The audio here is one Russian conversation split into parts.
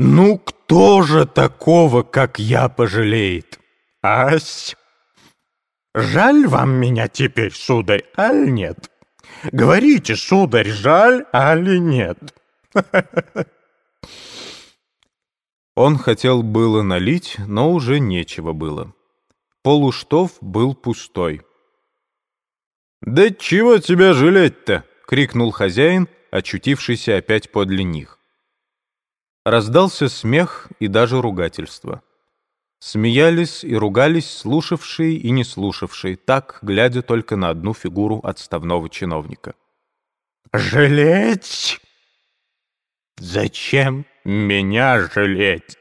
Ну, кто же такого, как я, пожалеет? Ась! Жаль вам меня теперь, сударь, аль нет? Говорите, сударь, жаль, али нет? Он хотел было налить, но уже нечего было. Полуштов был пустой. «Да чего тебя жалеть-то?» — крикнул хозяин, очутившийся опять подле них. Раздался смех и даже ругательство. Смеялись и ругались слушавшие и не слушавшие, так, глядя только на одну фигуру отставного чиновника. «Жалеть? Зачем меня жалеть?»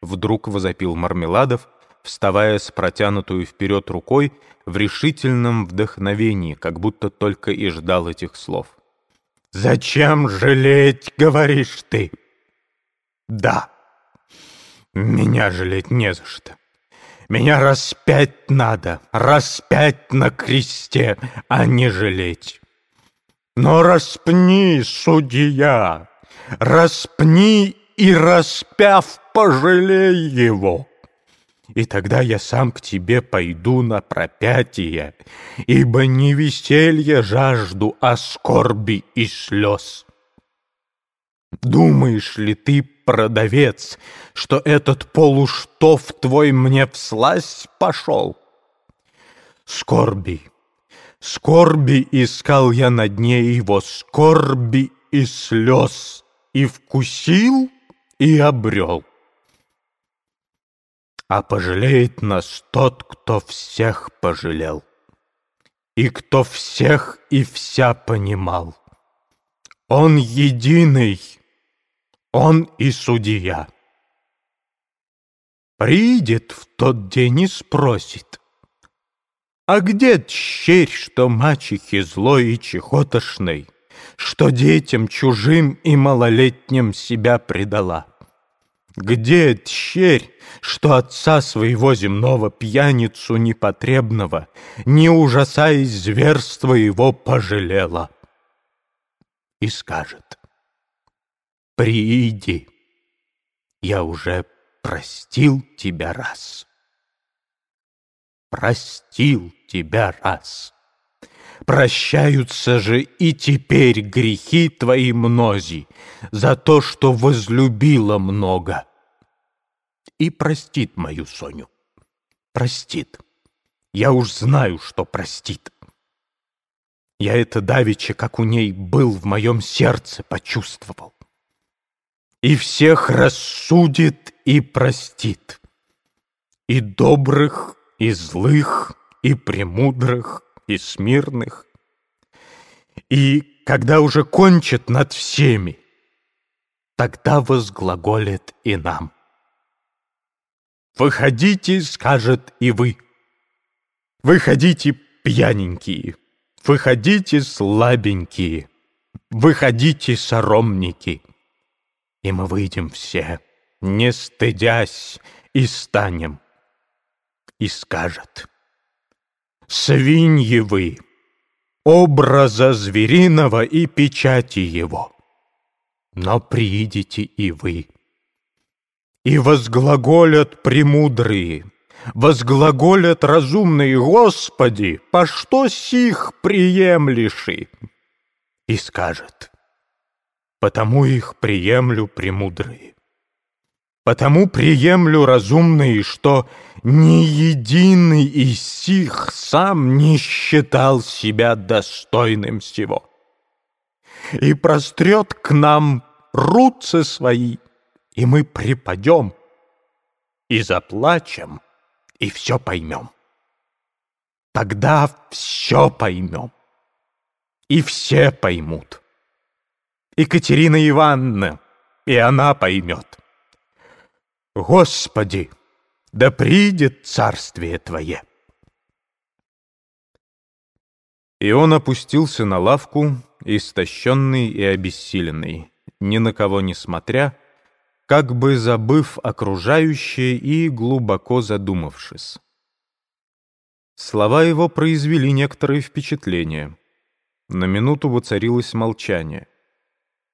Вдруг возопил Мармеладов, вставая с протянутую вперед рукой в решительном вдохновении, как будто только и ждал этих слов. «Зачем жалеть, говоришь ты?» «Да, меня жалеть не за что. Меня распять надо, распять на кресте, а не жалеть. Но распни, судья, распни и распяв, пожалей его. И тогда я сам к тебе пойду на пропятие, ибо не веселье жажду, а скорби и слез. Думаешь ли ты, продавец, что этот полуштов твой мне всласть пошел? Скорби, скорби искал я на дне его, скорби и слез, и вкусил, и обрел. А пожалеет нас тот, кто всех пожалел, и кто всех и вся понимал. Он единый, он и судья. Придет в тот день и спросит, А где тщерь, что мачехи злой и чехотошной, Что детям чужим и малолетним себя предала? Где тщерь, что отца своего земного пьяницу непотребного, Не ужасаясь зверства его, пожалела? И скажет, приди. Я уже простил тебя раз. Простил тебя раз. Прощаются же и теперь грехи твои мнози за то, что возлюбила много. И простит мою Соню. Простит. Я уж знаю, что простит. Я это давеча, как у ней был в моем сердце, почувствовал и всех рассудит и простит, и добрых, и злых, и премудрых, и смирных. И когда уже кончит над всеми, тогда возглаголит и нам. «Выходите, — скажет и вы, — выходите пьяненькие, выходите слабенькие, выходите соромники» и мы выйдем все, не стыдясь, и станем. И скажет, «Свиньи вы, образа звериного и печати его, но приидите и вы». И возглаголят премудрые, возглаголят разумные, Господи, по что сих приемлеши? И скажет, потому их приемлю премудрые. Потому приемлю разумные, что ни единый из сих сам не считал себя достойным всего. И прострет к нам руцы свои, и мы припадем, и заплачем, и все поймем. Тогда все поймем, и все поймут. Екатерина Ивановна, и она поймет. Господи, да придет царствие Твое. И он опустился на лавку, истощенный и обессиленный, ни на кого не смотря, как бы забыв окружающее и глубоко задумавшись. Слова его произвели некоторое впечатление. На минуту воцарилось молчание —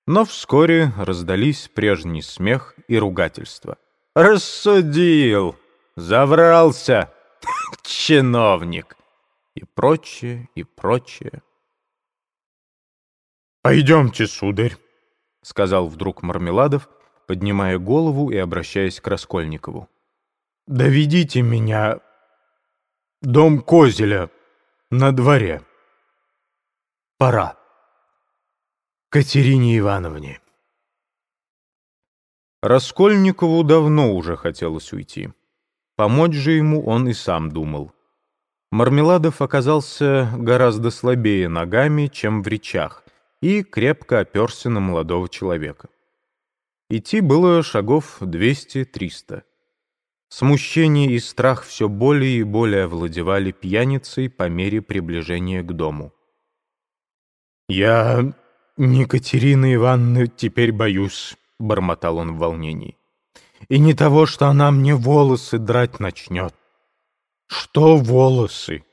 Но вскоре раздались прежний смех и ругательство. «Рассудил! Заврался! Чиновник!» И прочее, и прочее. «Пойдемте, сударь», — сказал вдруг Мармеладов, поднимая голову и обращаясь к Раскольникову. «Доведите меня дом Козеля на дворе. Пора. Катерине Ивановне». Раскольникову давно уже хотелось уйти. Помочь же ему он и сам думал. Мармеладов оказался гораздо слабее ногами, чем в речах, и крепко оперся на молодого человека. Идти было шагов 200-300. Смущение и страх все более и более овладевали пьяницей по мере приближения к дому. «Я не Катерины Ивановны теперь боюсь», — бормотал он в волнении. «И не того, что она мне волосы драть начнет. Что волосы?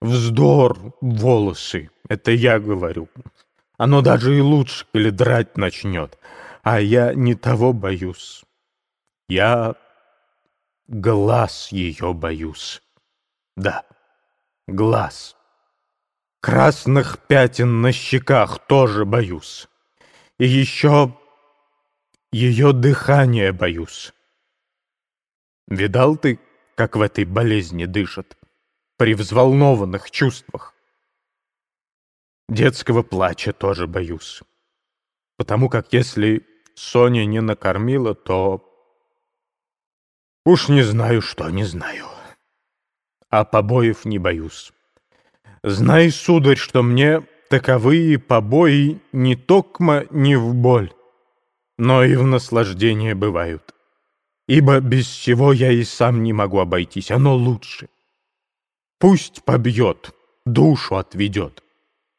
Вздор волосы, это я говорю. Оно даже и лучше, или драть начнет. А я не того боюсь. Я глаз ее боюсь. Да, глаз. Красных пятен на щеках тоже боюсь. И еще ее дыхание боюсь. Видал ты, как в этой болезни дышат? При взволнованных чувствах. Детского плача тоже боюсь. Потому как если Соня не накормила, то... Уж не знаю, что не знаю. А побоев не боюсь. Знай, сударь, что мне таковые побои не токмо не в боль, но и в наслаждение бывают. Ибо без чего я и сам не могу обойтись, оно лучше. Пусть побьет, душу отведет.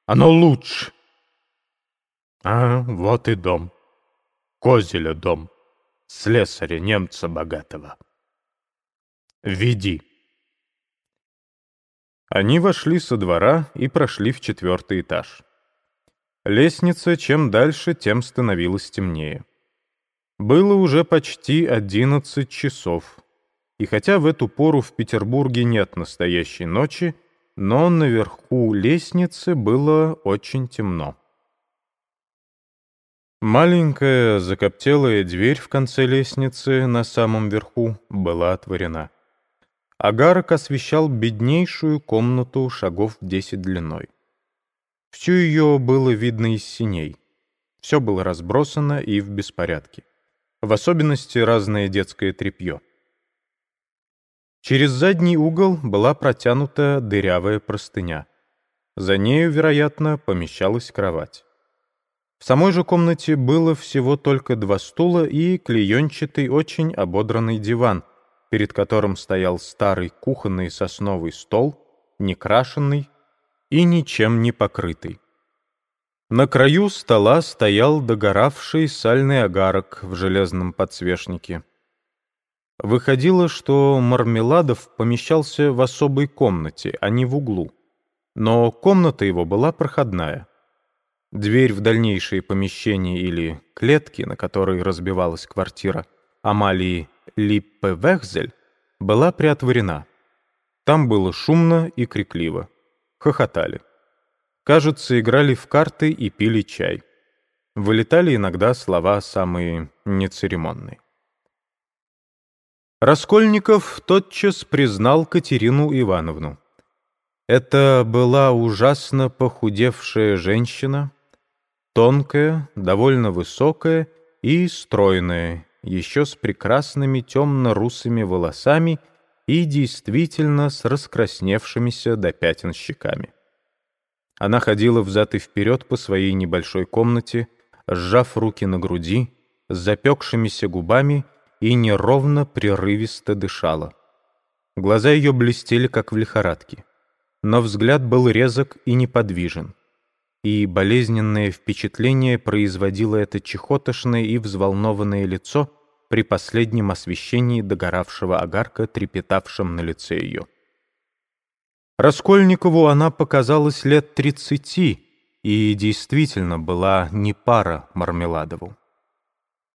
Оно лучше. А, вот и дом. Козеля дом. Слесаря немца богатого. Веди. Они вошли со двора и прошли в четвертый этаж. Лестница чем дальше, тем становилась темнее. Было уже почти одиннадцать часов, и хотя в эту пору в Петербурге нет настоящей ночи, но наверху лестницы было очень темно. Маленькая закоптелая дверь в конце лестницы на самом верху была отворена. Агарок освещал беднейшую комнату шагов десять длиной. Всю ее было видно из синей. Все было разбросано и в беспорядке. В особенности разное детское тряпье. Через задний угол была протянута дырявая простыня. За нею, вероятно, помещалась кровать. В самой же комнате было всего только два стула и клеенчатый, очень ободранный диван, перед которым стоял старый кухонный сосновый стол, некрашенный и ничем не покрытый. На краю стола стоял догоравший сальный агарок в железном подсвечнике. Выходило, что Мармеладов помещался в особой комнате, а не в углу. Но комната его была проходная. Дверь в дальнейшие помещения или клетки, на которой разбивалась квартира Амалии Липпе-Вехзель, была приотворена. Там было шумно и крикливо. Хохотали. Кажется, играли в карты и пили чай. Вылетали иногда слова самые нецеремонные. Раскольников тотчас признал Катерину Ивановну. Это была ужасно похудевшая женщина, тонкая, довольно высокая и стройная, еще с прекрасными темно-русыми волосами и действительно с раскрасневшимися до пятен щеками. Она ходила взад и вперед по своей небольшой комнате, сжав руки на груди, с запекшимися губами и неровно, прерывисто дышала. Глаза ее блестели, как в лихорадке. Но взгляд был резок и неподвижен. И болезненное впечатление производило это чехотошное и взволнованное лицо при последнем освещении догоравшего огарка, трепетавшем на лице ее. Раскольникову она показалась лет тридцати, и действительно была не пара Мармеладову.